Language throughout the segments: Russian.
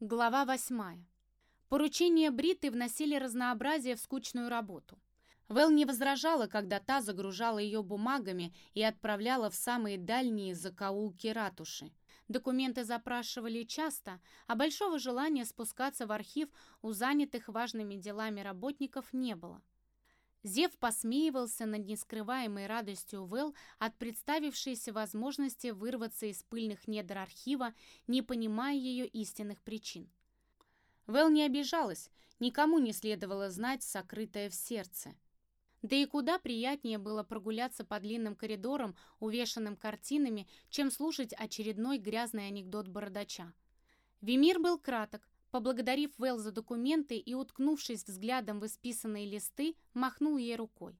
Глава восьмая. Поручения Бриты вносили разнообразие в скучную работу. Вэл не возражала, когда та загружала ее бумагами и отправляла в самые дальние закоулки ратуши. Документы запрашивали часто, а большого желания спускаться в архив у занятых важными делами работников не было. Зев посмеивался над нескрываемой радостью Вэл от представившейся возможности вырваться из пыльных недр архива, не понимая ее истинных причин. Вэл не обижалась, никому не следовало знать сокрытое в сердце. Да и куда приятнее было прогуляться по длинным коридорам, увешанным картинами, чем слушать очередной грязный анекдот бородача. Вимир был краток, Поблагодарив Вэл за документы и уткнувшись взглядом в исписанные листы, махнул ей рукой.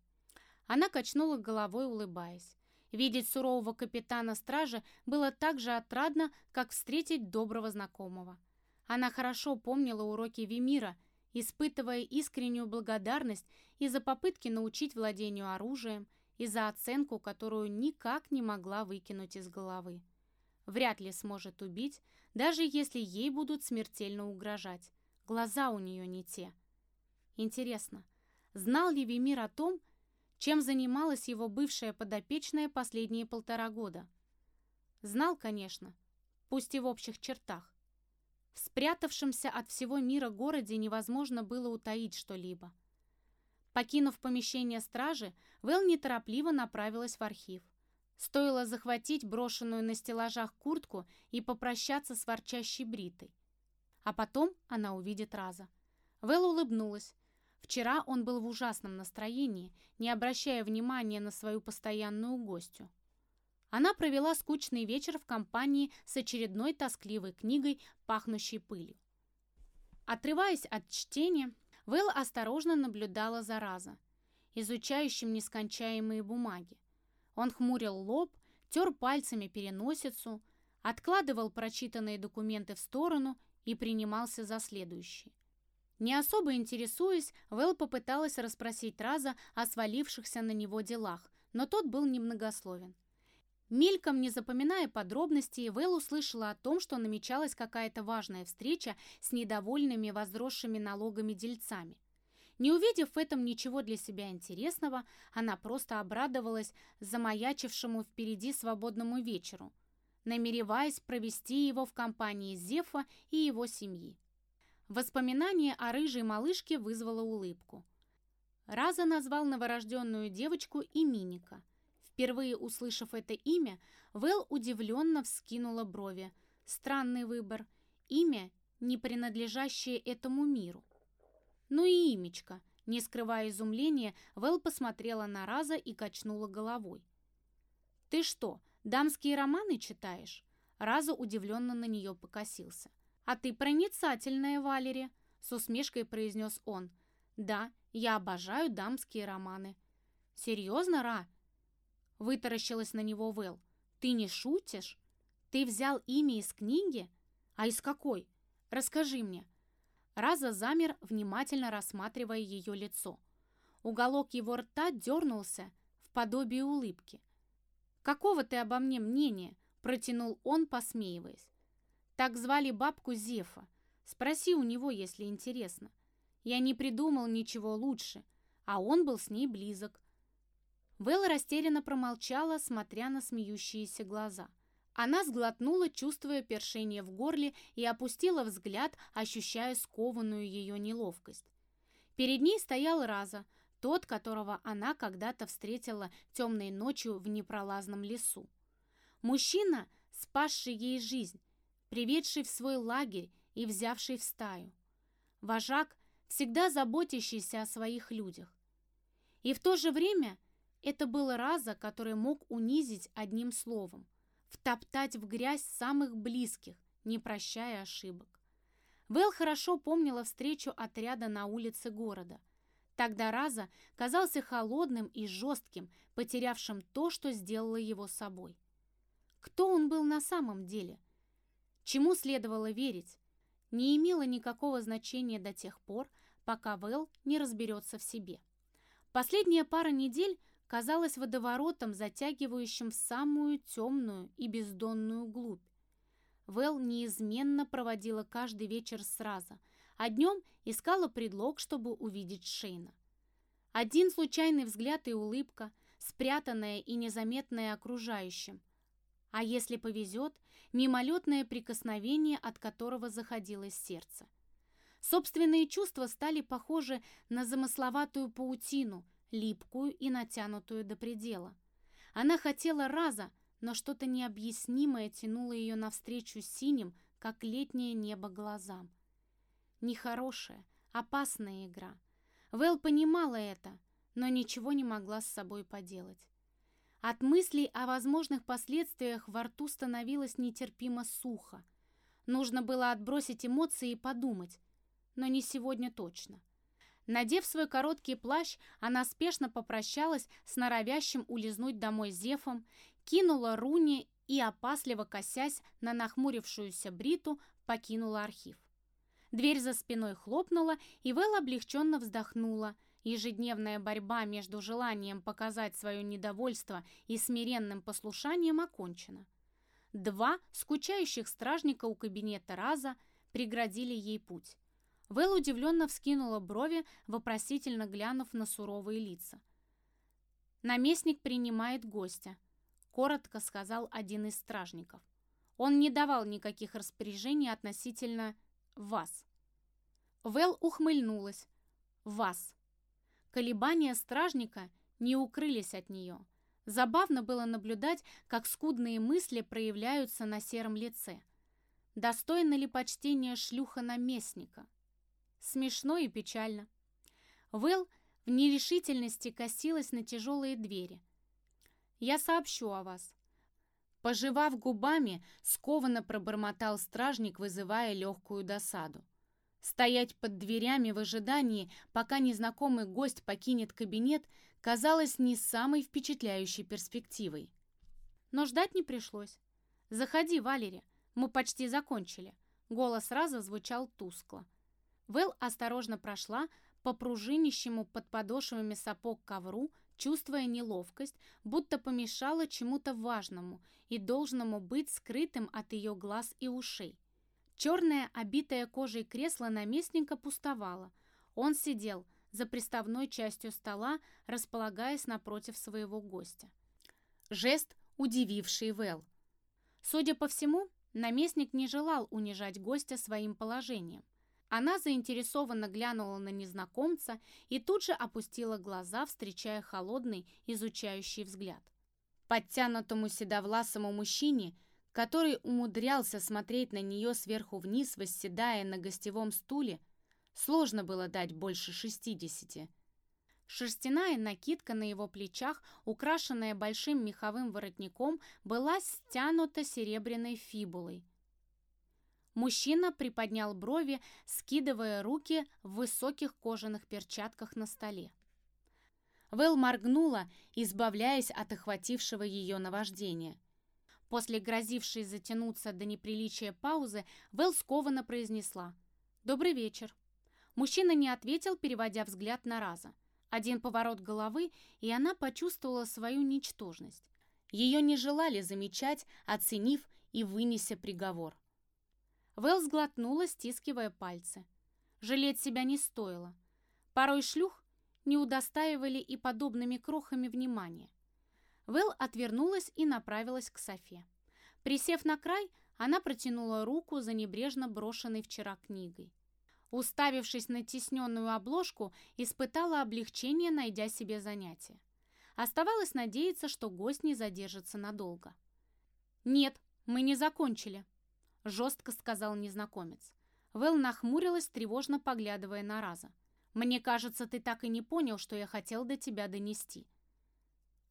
Она качнула головой, улыбаясь. Видеть сурового капитана стражи было так же отрадно, как встретить доброго знакомого. Она хорошо помнила уроки Вимира, испытывая искреннюю благодарность и за попытки научить владению оружием, и за оценку, которую никак не могла выкинуть из головы. Вряд ли сможет убить, даже если ей будут смертельно угрожать. Глаза у нее не те. Интересно, знал ли Вимир о том, чем занималась его бывшая подопечная последние полтора года? Знал, конечно, пусть и в общих чертах. В спрятавшемся от всего мира городе невозможно было утаить что-либо. Покинув помещение стражи, Вэл неторопливо направилась в архив. Стоило захватить брошенную на стеллажах куртку и попрощаться с ворчащей Бритой. А потом она увидит Раза. Вэлла улыбнулась. Вчера он был в ужасном настроении, не обращая внимания на свою постоянную гостью. Она провела скучный вечер в компании с очередной тоскливой книгой, пахнущей пылью. Отрываясь от чтения, Вэл осторожно наблюдала за Раза, изучающим нескончаемые бумаги. Он хмурил лоб, тер пальцами переносицу, откладывал прочитанные документы в сторону и принимался за следующий. Не особо интересуясь, Вэл попыталась расспросить Раза о свалившихся на него делах, но тот был немногословен. Мельком не запоминая подробностей, Вэл услышала о том, что намечалась какая-то важная встреча с недовольными возросшими налогами дельцами. Не увидев в этом ничего для себя интересного, она просто обрадовалась замаячившему впереди свободному вечеру, намереваясь провести его в компании Зефа и его семьи. Воспоминание о рыжей малышке вызвало улыбку. Раза назвал новорожденную девочку Иминика. Впервые услышав это имя, Вэл удивленно вскинула брови. Странный выбор. Имя, не принадлежащее этому миру. Ну и имечко. Не скрывая изумления, Вэл посмотрела на Раза и качнула головой. «Ты что, дамские романы читаешь?» Раза удивленно на нее покосился. «А ты проницательная, Валери», — с усмешкой произнес он. «Да, я обожаю дамские романы». «Серьезно, Ра?» Вытаращилась на него Вэл. «Ты не шутишь? Ты взял имя из книги? А из какой? Расскажи мне». Раза замер, внимательно рассматривая ее лицо. Уголок его рта дернулся в подобие улыбки. «Какого ты обо мне мнения?» – протянул он, посмеиваясь. «Так звали бабку Зефа. Спроси у него, если интересно. Я не придумал ничего лучше, а он был с ней близок». Вэл растерянно промолчала, смотря на смеющиеся глаза. Она сглотнула, чувствуя першение в горле, и опустила взгляд, ощущая скованную ее неловкость. Перед ней стоял Раза, тот, которого она когда-то встретила темной ночью в непролазном лесу. Мужчина, спасший ей жизнь, приведший в свой лагерь и взявший в стаю. Вожак, всегда заботящийся о своих людях. И в то же время это был Раза, который мог унизить одним словом – втоптать в грязь самых близких, не прощая ошибок. Вэл хорошо помнила встречу отряда на улице города. Тогда Раза казался холодным и жестким, потерявшим то, что сделало его собой. Кто он был на самом деле? Чему следовало верить? Не имело никакого значения до тех пор, пока Вэл не разберется в себе. Последняя пара недель казалось водоворотом, затягивающим в самую темную и бездонную глубь. Вэл неизменно проводила каждый вечер сразу, а днем искала предлог, чтобы увидеть Шейна. Один случайный взгляд и улыбка, спрятанная и незаметная окружающим. А если повезет, мимолетное прикосновение, от которого заходилось сердце. Собственные чувства стали похожи на замысловатую паутину, липкую и натянутую до предела. Она хотела раза, но что-то необъяснимое тянуло ее навстречу синим, как летнее небо глазам. Нехорошая, опасная игра. Вэл понимала это, но ничего не могла с собой поделать. От мыслей о возможных последствиях во рту становилось нетерпимо сухо. Нужно было отбросить эмоции и подумать, но не сегодня точно. Надев свой короткий плащ, она спешно попрощалась с норовящим улизнуть домой Зефом, кинула руни и, опасливо косясь на нахмурившуюся Бриту, покинула архив. Дверь за спиной хлопнула, и Вэл облегченно вздохнула. Ежедневная борьба между желанием показать свое недовольство и смиренным послушанием окончена. Два скучающих стражника у кабинета Раза преградили ей путь. Вэл удивленно вскинула брови, вопросительно глянув на суровые лица. «Наместник принимает гостя», — коротко сказал один из стражников. Он не давал никаких распоряжений относительно вас. Вэл ухмыльнулась. Вас. Колебания стражника не укрылись от нее. Забавно было наблюдать, как скудные мысли проявляются на сером лице. Достойно ли почтения шлюха наместника? Смешно и печально. Вэл в нерешительности косилась на тяжелые двери. «Я сообщу о вас». Пожевав губами, скованно пробормотал стражник, вызывая легкую досаду. Стоять под дверями в ожидании, пока незнакомый гость покинет кабинет, казалось не самой впечатляющей перспективой. Но ждать не пришлось. «Заходи, Валери, мы почти закончили». Голос сразу звучал тускло. Вэл осторожно прошла по пружинищему под подошвами сапог ковру, чувствуя неловкость, будто помешала чему-то важному и должному быть скрытым от ее глаз и ушей. Черное, обитое кожей кресло наместника пустовало. Он сидел за приставной частью стола, располагаясь напротив своего гостя. Жест, удививший Вэл. Судя по всему, наместник не желал унижать гостя своим положением. Она заинтересованно глянула на незнакомца и тут же опустила глаза, встречая холодный, изучающий взгляд. Подтянутому седовласому мужчине, который умудрялся смотреть на нее сверху вниз, восседая на гостевом стуле, сложно было дать больше шестидесяти. Шерстяная накидка на его плечах, украшенная большим меховым воротником, была стянута серебряной фибулой – Мужчина приподнял брови, скидывая руки в высоких кожаных перчатках на столе. Вэл моргнула, избавляясь от охватившего ее наваждения. После грозившей затянуться до неприличия паузы, Вэл скованно произнесла «Добрый вечер». Мужчина не ответил, переводя взгляд на Раза. Один поворот головы, и она почувствовала свою ничтожность. Ее не желали замечать, оценив и вынеся приговор. Вэл сглотнула, стискивая пальцы. Жалеть себя не стоило. Порой шлюх не удостаивали и подобными крохами внимания. Вэл отвернулась и направилась к Софе. Присев на край, она протянула руку за небрежно брошенной вчера книгой. Уставившись на тесненную обложку, испытала облегчение, найдя себе занятие. Оставалось надеяться, что гость не задержится надолго. «Нет, мы не закончили», — жестко сказал незнакомец. Вэл нахмурилась, тревожно поглядывая на Раза. «Мне кажется, ты так и не понял, что я хотел до тебя донести».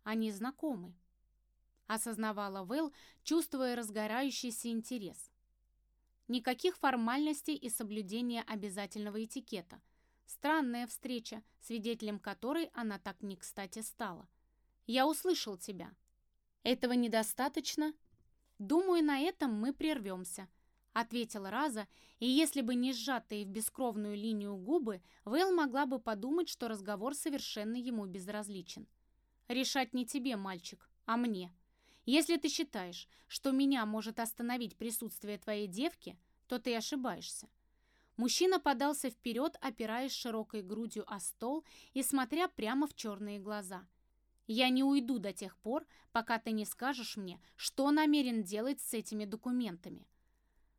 «Они знакомы», — осознавала Вэл, чувствуя разгорающийся интерес. Никаких формальностей и соблюдения обязательного этикета. Странная встреча, свидетелем которой она так не кстати стала. «Я услышал тебя». «Этого недостаточно?» «Думаю, на этом мы прервемся», — ответила Раза, и если бы не сжатые в бескровную линию губы, Вэл могла бы подумать, что разговор совершенно ему безразличен. «Решать не тебе, мальчик, а мне. Если ты считаешь, что меня может остановить присутствие твоей девки, то ты ошибаешься. Мужчина подался вперед, опираясь широкой грудью о стол и смотря прямо в черные глаза. «Я не уйду до тех пор, пока ты не скажешь мне, что намерен делать с этими документами».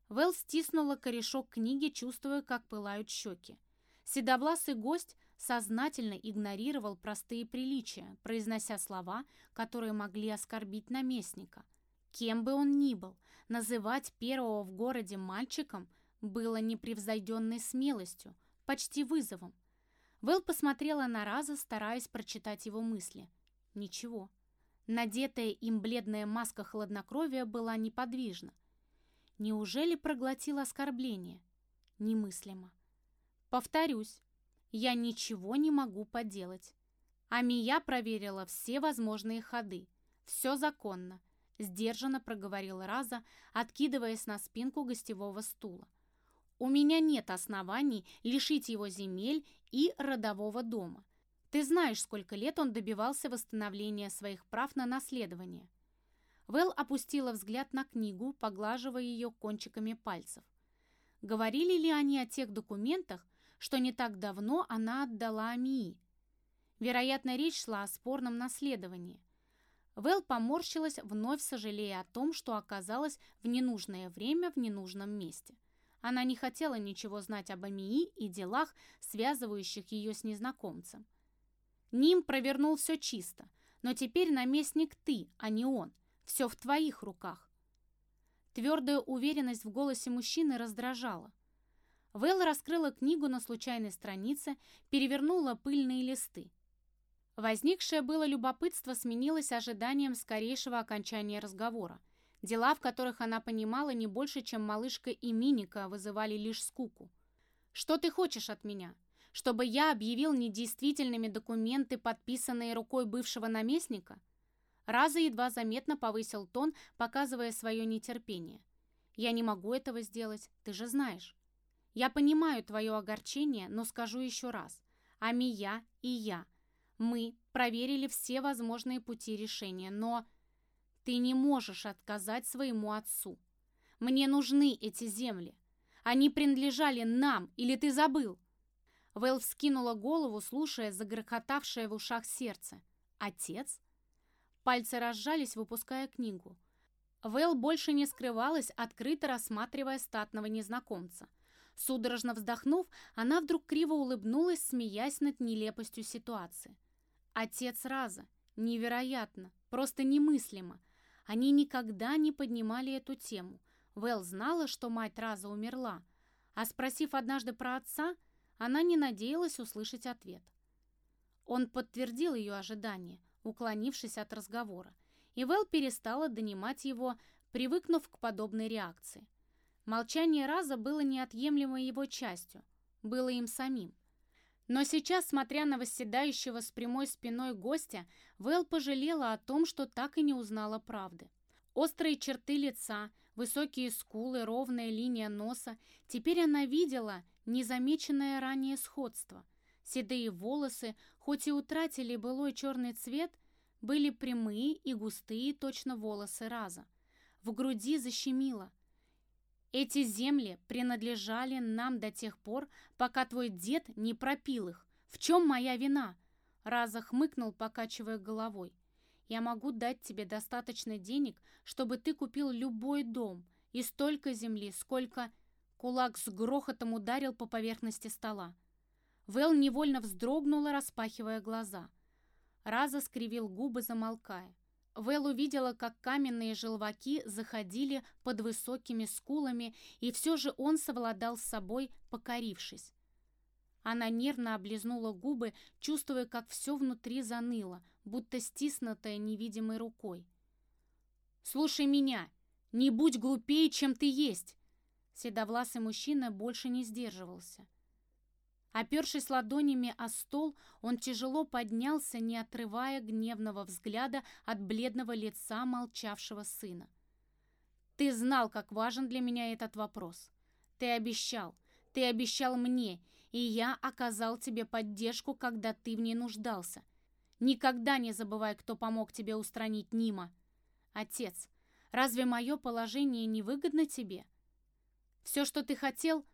Вэл стиснула корешок книги, чувствуя, как пылают щеки. Седовласый гость сознательно игнорировал простые приличия, произнося слова, которые могли оскорбить наместника. Кем бы он ни был, называть первого в городе мальчиком было непревзойденной смелостью, почти вызовом. Вэл посмотрела на Раза, стараясь прочитать его мысли. Ничего. Надетая им бледная маска хладнокровия была неподвижна. Неужели проглотил оскорбление? Немыслимо. Повторюсь, я ничего не могу поделать. Амия проверила все возможные ходы. Все законно. Сдержанно проговорил Раза, откидываясь на спинку гостевого стула. У меня нет оснований лишить его земель и родового дома. Ты знаешь, сколько лет он добивался восстановления своих прав на наследование. Вэл опустила взгляд на книгу, поглаживая ее кончиками пальцев. Говорили ли они о тех документах, что не так давно она отдала Амии. Вероятно, речь шла о спорном наследовании. Вэл поморщилась, вновь сожалея о том, что оказалась в ненужное время в ненужном месте. Она не хотела ничего знать об Амии и делах, связывающих ее с незнакомцем. Ним провернул все чисто, но теперь наместник ты, а не он. Все в твоих руках. Твердая уверенность в голосе мужчины раздражала. Вэл раскрыла книгу на случайной странице, перевернула пыльные листы. Возникшее было любопытство сменилось ожиданием скорейшего окончания разговора. Дела, в которых она понимала не больше, чем малышка и Миника, вызывали лишь скуку. «Что ты хочешь от меня? Чтобы я объявил недействительными документы, подписанные рукой бывшего наместника?» Раза едва заметно повысил тон, показывая свое нетерпение. «Я не могу этого сделать, ты же знаешь». Я понимаю твое огорчение, но скажу еще раз. Амия и я. Мы проверили все возможные пути решения, но ты не можешь отказать своему отцу. Мне нужны эти земли. Они принадлежали нам, или ты забыл?» Вэл вскинула голову, слушая загрохотавшее в ушах сердце. «Отец?» Пальцы разжались, выпуская книгу. Вэл больше не скрывалась, открыто рассматривая статного незнакомца. Судорожно вздохнув, она вдруг криво улыбнулась, смеясь над нелепостью ситуации. Отец Раза. Невероятно. Просто немыслимо. Они никогда не поднимали эту тему. Вэл знала, что мать Раза умерла, а спросив однажды про отца, она не надеялась услышать ответ. Он подтвердил ее ожидания, уклонившись от разговора, и Вэл перестала донимать его, привыкнув к подобной реакции. Молчание Раза было неотъемлемой его частью, было им самим. Но сейчас, смотря на восседающего с прямой спиной гостя, Вэл пожалела о том, что так и не узнала правды. Острые черты лица, высокие скулы, ровная линия носа. Теперь она видела незамеченное ранее сходство. Седые волосы, хоть и утратили былой черный цвет, были прямые и густые, точно волосы Раза. В груди защемило. Эти земли принадлежали нам до тех пор, пока твой дед не пропил их. В чем моя вина?» Раза хмыкнул, покачивая головой. «Я могу дать тебе достаточно денег, чтобы ты купил любой дом и столько земли, сколько...» Кулак с грохотом ударил по поверхности стола. Вэл невольно вздрогнула, распахивая глаза. Раза скривил губы, замолкая. Вэл увидела, как каменные желваки заходили под высокими скулами, и все же он совладал с собой, покорившись. Она нервно облизнула губы, чувствуя, как все внутри заныло, будто стиснутое невидимой рукой. «Слушай меня! Не будь глупее, чем ты есть!» Седовласый мужчина больше не сдерживался. Опершись ладонями о стол, он тяжело поднялся, не отрывая гневного взгляда от бледного лица молчавшего сына. «Ты знал, как важен для меня этот вопрос. Ты обещал, ты обещал мне, и я оказал тебе поддержку, когда ты в ней нуждался. Никогда не забывай, кто помог тебе устранить Нима». Отец, разве мое положение не выгодно тебе? Все, что ты хотел...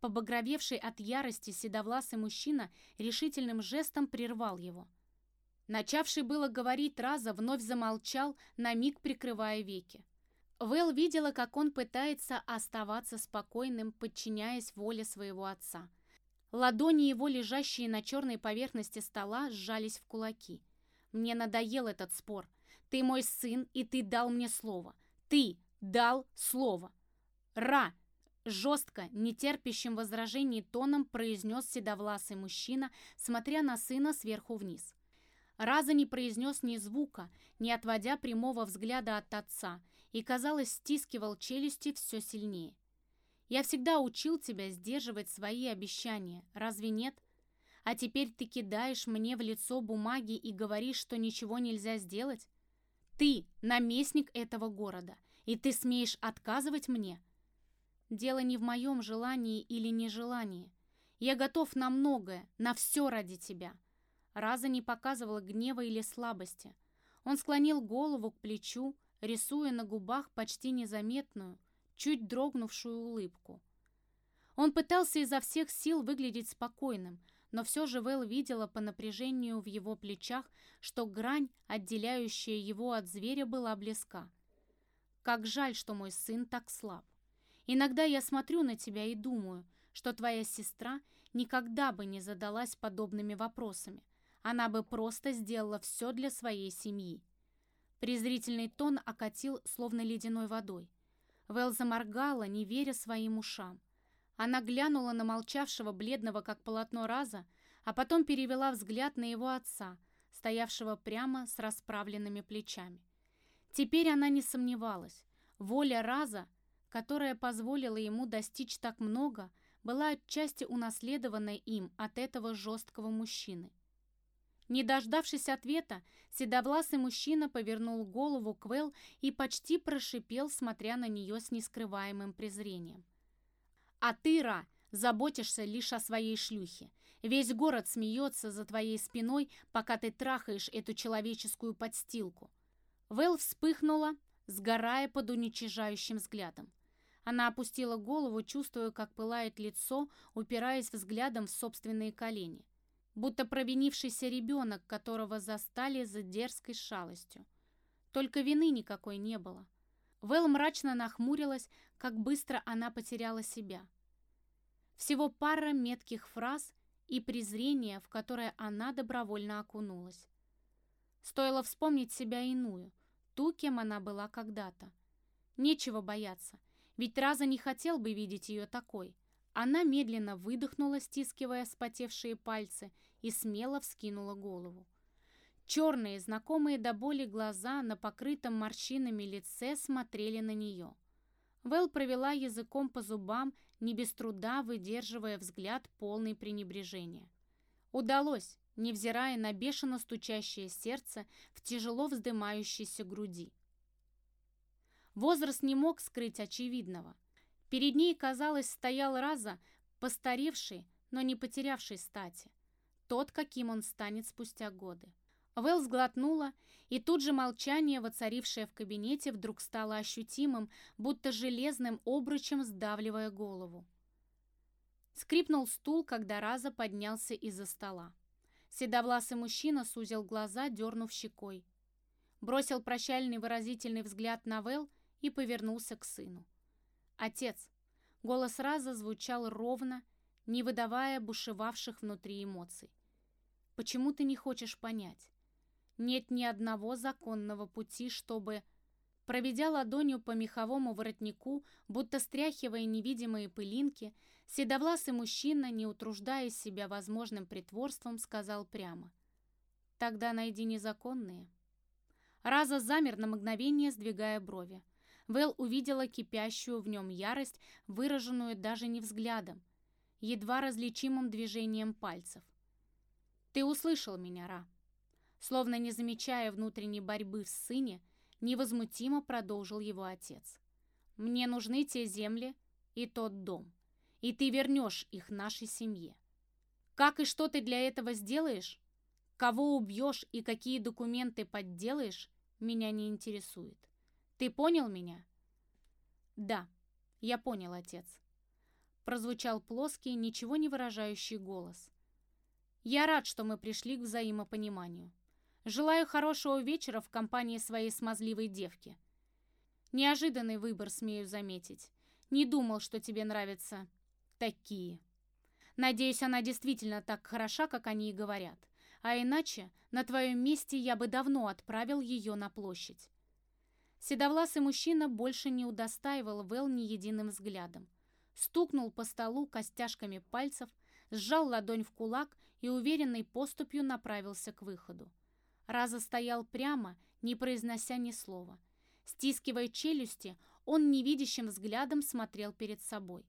Побагровевший от ярости седовласый мужчина решительным жестом прервал его. Начавший было говорить Раза вновь замолчал, на миг прикрывая веки. Вэл видела, как он пытается оставаться спокойным, подчиняясь воле своего отца. Ладони его, лежащие на черной поверхности стола, сжались в кулаки. «Мне надоел этот спор. Ты мой сын, и ты дал мне слово. Ты дал слово. Ра!» Жестко, нетерпящим возражений тоном произнес седовласый мужчина, смотря на сына сверху вниз. Раза не произнес ни звука, не отводя прямого взгляда от отца, и, казалось, стискивал челюсти все сильнее. «Я всегда учил тебя сдерживать свои обещания, разве нет? А теперь ты кидаешь мне в лицо бумаги и говоришь, что ничего нельзя сделать? Ты наместник этого города, и ты смеешь отказывать мне?» Дело не в моем желании или нежелании. Я готов на многое, на все ради тебя. Раза не показывала гнева или слабости. Он склонил голову к плечу, рисуя на губах почти незаметную, чуть дрогнувшую улыбку. Он пытался изо всех сил выглядеть спокойным, но все же Вэл видела по напряжению в его плечах, что грань, отделяющая его от зверя, была близка. Как жаль, что мой сын так слаб. Иногда я смотрю на тебя и думаю, что твоя сестра никогда бы не задалась подобными вопросами. Она бы просто сделала все для своей семьи. Презрительный тон окатил, словно ледяной водой. Вэл заморгала, не веря своим ушам. Она глянула на молчавшего, бледного, как полотно раза, а потом перевела взгляд на его отца, стоявшего прямо с расправленными плечами. Теперь она не сомневалась. Воля раза — которая позволила ему достичь так много, была отчасти унаследована им от этого жесткого мужчины. Не дождавшись ответа, седовласый мужчина повернул голову к Вэл и почти прошипел, смотря на нее с нескрываемым презрением. «А ты, Ра, заботишься лишь о своей шлюхе. Весь город смеется за твоей спиной, пока ты трахаешь эту человеческую подстилку». Вэл вспыхнула, сгорая под уничижающим взглядом. Она опустила голову, чувствуя, как пылает лицо, упираясь взглядом в собственные колени. Будто провинившийся ребенок, которого застали за дерзкой шалостью. Только вины никакой не было. Вэл мрачно нахмурилась, как быстро она потеряла себя. Всего пара метких фраз и презрение, в которое она добровольно окунулась. Стоило вспомнить себя иную, ту, кем она была когда-то. Нечего бояться — ведь Раза не хотел бы видеть ее такой. Она медленно выдохнула, стискивая вспотевшие пальцы, и смело вскинула голову. Черные, знакомые до боли глаза на покрытом морщинами лице смотрели на нее. Вэл провела языком по зубам, не без труда выдерживая взгляд полный пренебрежения. Удалось, невзирая на бешено стучащее сердце в тяжело вздымающейся груди. Возраст не мог скрыть очевидного. Перед ней, казалось, стоял Раза, постаревший, но не потерявший стати. Тот, каким он станет спустя годы. Вэл сглотнула, и тут же молчание, воцарившее в кабинете, вдруг стало ощутимым, будто железным обручем сдавливая голову. Скрипнул стул, когда Раза поднялся из-за стола. Седовласый мужчина сузил глаза, дернув щекой. Бросил прощальный выразительный взгляд на Вэл и повернулся к сыну. «Отец!» Голос Раза звучал ровно, не выдавая бушевавших внутри эмоций. «Почему ты не хочешь понять? Нет ни одного законного пути, чтобы...» Проведя ладонью по меховому воротнику, будто стряхивая невидимые пылинки, седовласый мужчина, не утруждая себя возможным притворством, сказал прямо. «Тогда найди незаконные». Раза замер на мгновение, сдвигая брови. Вэл увидела кипящую в нем ярость, выраженную даже не взглядом, едва различимым движением пальцев. «Ты услышал меня, Ра!» Словно не замечая внутренней борьбы в сыне, невозмутимо продолжил его отец. «Мне нужны те земли и тот дом, и ты вернешь их нашей семье. Как и что ты для этого сделаешь? Кого убьешь и какие документы подделаешь, меня не интересует. Ты понял меня?» «Да, я понял, отец». Прозвучал плоский, ничего не выражающий голос. «Я рад, что мы пришли к взаимопониманию. Желаю хорошего вечера в компании своей смазливой девки. Неожиданный выбор, смею заметить. Не думал, что тебе нравятся такие. Надеюсь, она действительно так хороша, как они и говорят. А иначе, на твоем месте я бы давно отправил ее на площадь. Седовласый мужчина больше не удостаивал Вэл ни единым взглядом. Стукнул по столу костяшками пальцев, сжал ладонь в кулак и уверенной поступью направился к выходу. Раза стоял прямо, не произнося ни слова. Стискивая челюсти, он невидящим взглядом смотрел перед собой.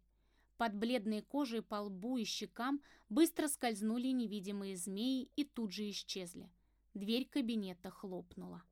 Под бледной кожей по лбу и щекам быстро скользнули невидимые змеи и тут же исчезли. Дверь кабинета хлопнула.